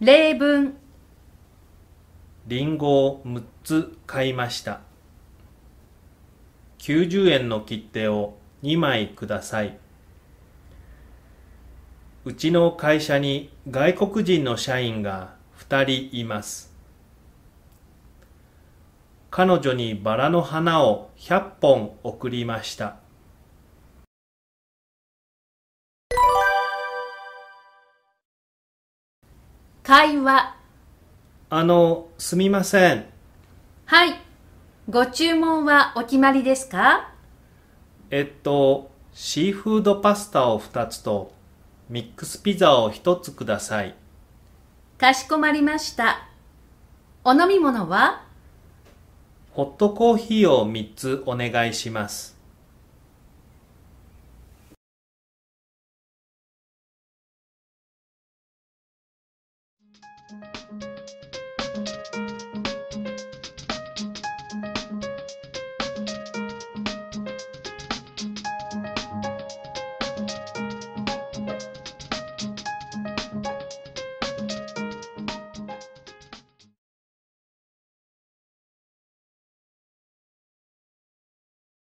例文リンゴを6つ買いました。90円の切手を2枚ください。うちの会社に外国人の社員が2人います。彼女にバラの花を100本送りました。会話あの、すみません。はい。ご注文はお決まりですか？えっと、シーフードパスタを2つとミックスピザを1つください。かしこまりました。お飲み物は？ホットコーヒーを3つお願いします。